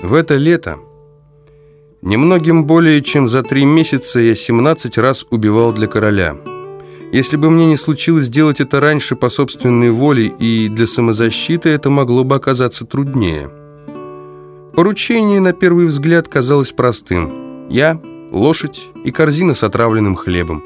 В это лето, немногим более чем за три месяца, я 17 раз убивал для короля. Если бы мне не случилось сделать это раньше по собственной воле и для самозащиты, это могло бы оказаться труднее. Поручение, на первый взгляд, казалось простым. Я, лошадь и корзина с отравленным хлебом.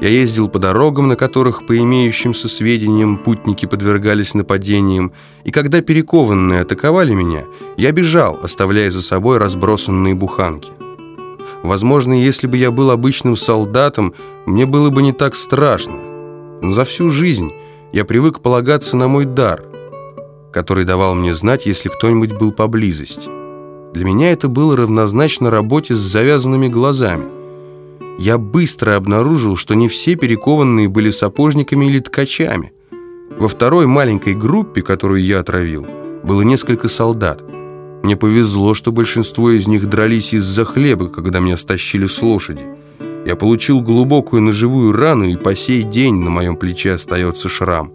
Я ездил по дорогам, на которых, по имеющимся сведениям, путники подвергались нападениям, и когда перекованные атаковали меня, я бежал, оставляя за собой разбросанные буханки. Возможно, если бы я был обычным солдатом, мне было бы не так страшно. Но за всю жизнь я привык полагаться на мой дар, который давал мне знать, если кто-нибудь был поблизости. Для меня это было равнозначно работе с завязанными глазами. Я быстро обнаружил, что не все перекованные были сапожниками или ткачами. Во второй маленькой группе, которую я отравил, было несколько солдат. Мне повезло, что большинство из них дрались из-за хлеба, когда меня стащили с лошади. Я получил глубокую ножевую рану, и по сей день на моем плече остается шрам.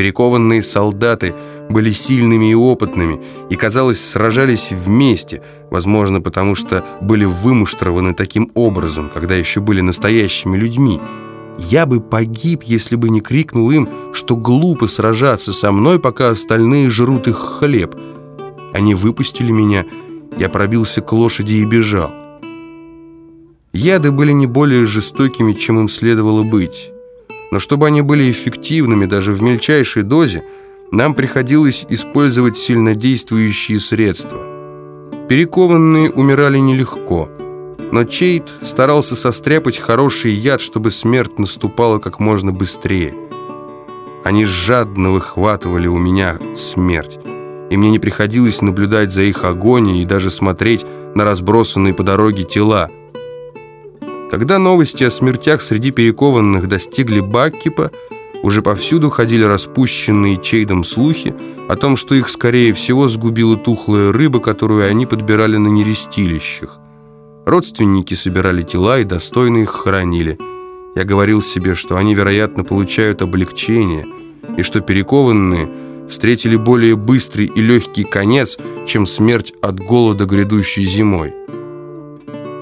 Перекованные солдаты были сильными и опытными, и, казалось, сражались вместе, возможно, потому что были вымуштрованы таким образом, когда еще были настоящими людьми. Я бы погиб, если бы не крикнул им, что глупо сражаться со мной, пока остальные жрут их хлеб. Они выпустили меня, я пробился к лошади и бежал. Яды были не более жестокими, чем им следовало быть. Но чтобы они были эффективными даже в мельчайшей дозе, нам приходилось использовать сильнодействующие средства. Перекованные умирали нелегко, но Чейт старался состряпать хороший яд, чтобы смерть наступала как можно быстрее. Они жадно выхватывали у меня смерть, и мне не приходилось наблюдать за их агонией и даже смотреть на разбросанные по дороге тела – когда новости о смертях среди перекованных достигли Баккипа, уже повсюду ходили распущенные Чейдом слухи о том, что их, скорее всего, сгубила тухлая рыба, которую они подбирали на нерестилищах. Родственники собирали тела и достойно их хоронили. Я говорил себе, что они, вероятно, получают облегчение, и что перекованные встретили более быстрый и легкий конец, чем смерть от голода грядущей зимой.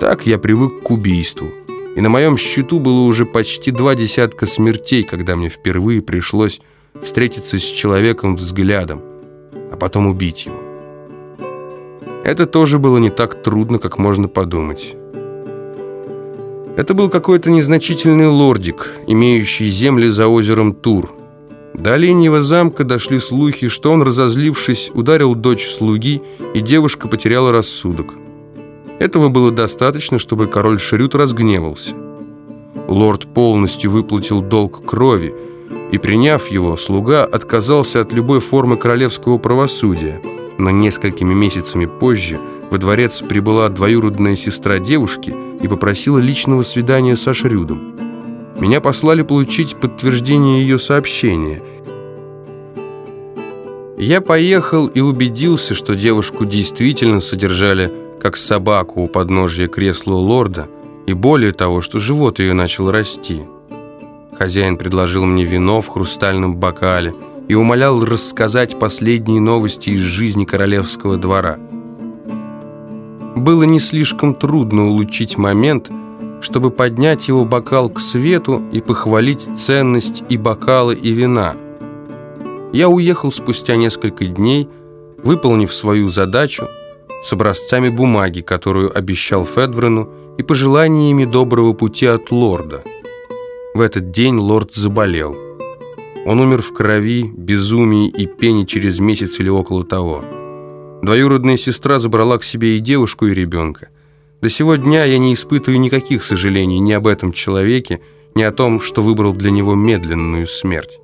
Так я привык к убийству. И на моем счету было уже почти два десятка смертей, когда мне впервые пришлось встретиться с человеком взглядом, а потом убить его. Это тоже было не так трудно, как можно подумать. Это был какой-то незначительный лордик, имеющий земли за озером Тур. До Оленьего замка дошли слухи, что он, разозлившись, ударил дочь слуги, и девушка потеряла рассудок. Этого было достаточно, чтобы король Шрют разгневался. Лорд полностью выплатил долг крови, и, приняв его, слуга отказался от любой формы королевского правосудия. Но несколькими месяцами позже во дворец прибыла двоюродная сестра девушки и попросила личного свидания со Шрюдом. Меня послали получить подтверждение ее сообщения. Я поехал и убедился, что девушку действительно содержали как собаку у подножия кресла лорда, и более того, что живот ее начал расти. Хозяин предложил мне вино в хрустальном бокале и умолял рассказать последние новости из жизни королевского двора. Было не слишком трудно улучшить момент, чтобы поднять его бокал к свету и похвалить ценность и бокала, и вина. Я уехал спустя несколько дней, выполнив свою задачу, с образцами бумаги, которую обещал Федврену, и пожеланиями доброго пути от лорда. В этот день лорд заболел. Он умер в крови, безумии и пене через месяц или около того. Двоюродная сестра забрала к себе и девушку, и ребенка. До сего дня я не испытываю никаких сожалений ни об этом человеке, ни о том, что выбрал для него медленную смерть.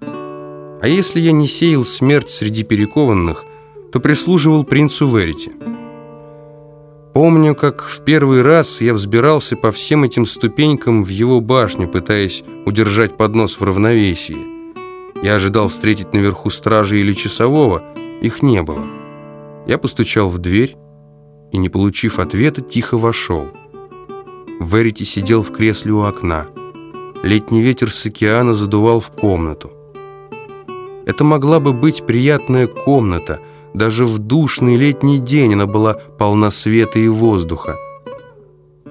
А если я не сеял смерть среди перекованных, то прислуживал принцу Верити. Помню, как в первый раз я взбирался по всем этим ступенькам в его башню, пытаясь удержать поднос в равновесии. Я ожидал встретить наверху стражи или часового, их не было. Я постучал в дверь и, не получив ответа, тихо вошел. Верити сидел в кресле у окна. Летний ветер с океана задувал в комнату. Это могла бы быть приятная комната – Даже в душный летний день она была полна света и воздуха.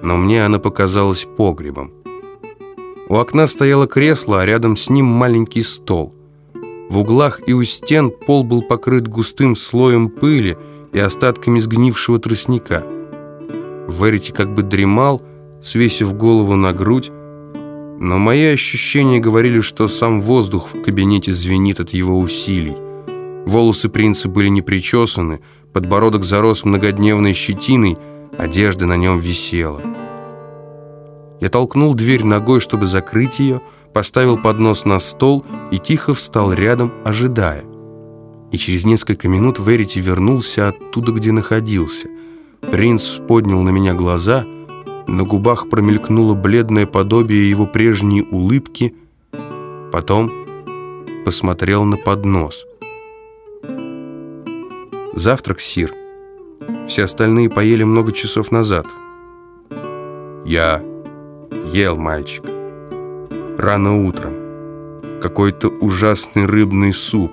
Но мне она показалась погребом. У окна стояло кресло, а рядом с ним маленький стол. В углах и у стен пол был покрыт густым слоем пыли и остатками сгнившего тростника. Верити как бы дремал, свесив голову на грудь, но мои ощущения говорили, что сам воздух в кабинете звенит от его усилий. Волосы принца были не причесаны, подбородок зарос многодневной щетиной, одежда на нем висела. Я толкнул дверь ногой, чтобы закрыть ее, поставил поднос на стол и тихо встал рядом, ожидая. И через несколько минут Верити вернулся оттуда, где находился. Принц поднял на меня глаза, на губах промелькнуло бледное подобие его прежней улыбки, потом посмотрел на поднос. «Завтрак, Сир. Все остальные поели много часов назад». «Я ел, мальчик. Рано утром. Какой-то ужасный рыбный суп.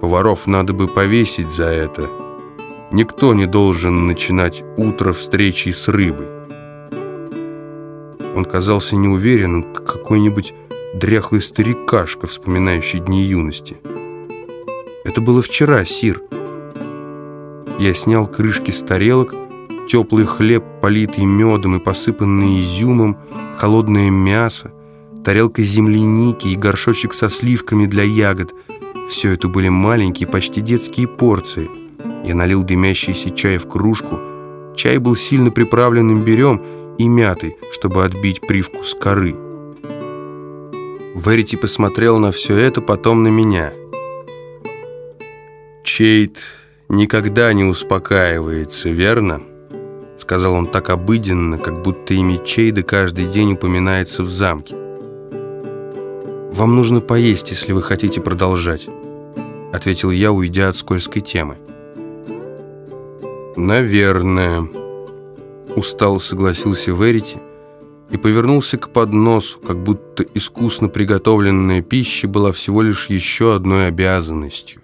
Поваров надо бы повесить за это. Никто не должен начинать утро встречей с рыбой. Он казался неуверенным, как какой-нибудь дряхлый старикашка, вспоминающий дни юности. Это было вчера, Сир. Я снял крышки с тарелок, теплый хлеб, политый медом и посыпанный изюмом, холодное мясо, тарелка земляники и горшочек со сливками для ягод. Все это были маленькие, почти детские порции. Я налил дымящийся чай в кружку. Чай был сильно приправлен имбирем и мятой, чтобы отбить привкус коры. Верити посмотрел на все это, потом на меня. Чейт никогда не успокаивается, верно? Сказал он так обыденно, как будто имя Чейда каждый день упоминается в замке. «Вам нужно поесть, если вы хотите продолжать», ответил я, уйдя от скользкой темы. «Наверное», устало согласился Верити и повернулся к подносу, как будто искусно приготовленная пища была всего лишь еще одной обязанностью.